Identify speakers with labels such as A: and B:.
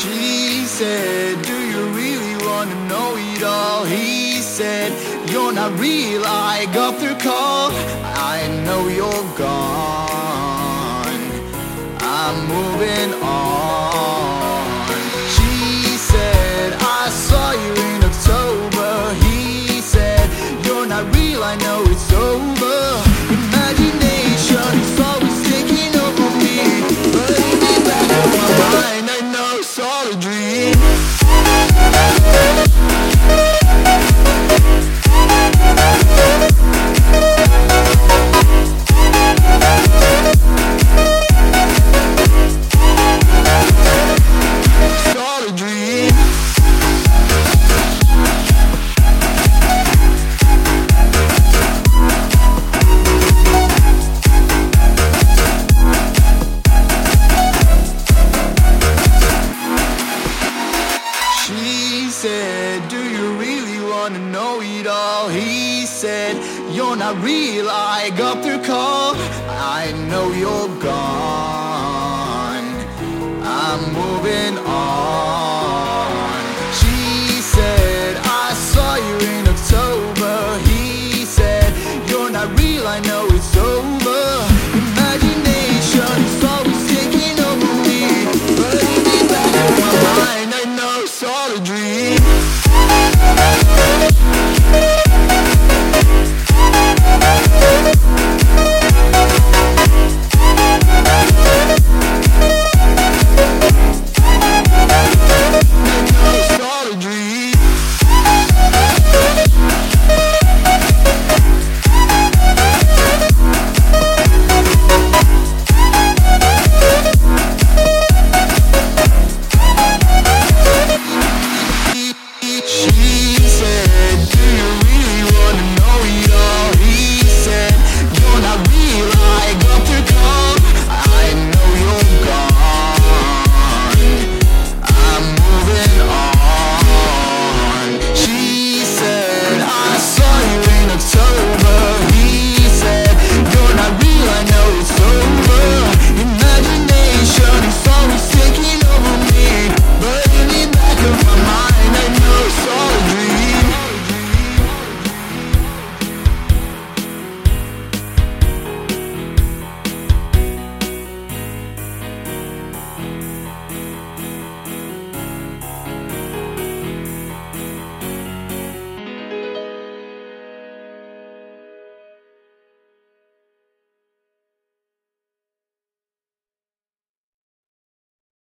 A: She said, Do you really wanna know it all? He said, You're not real, I got the call. I know you're gone. I'm moving on. She said, I saw you in October. He said, You're not real, I know it's over. Wanna know it all? He said, You're not real, I got the call. I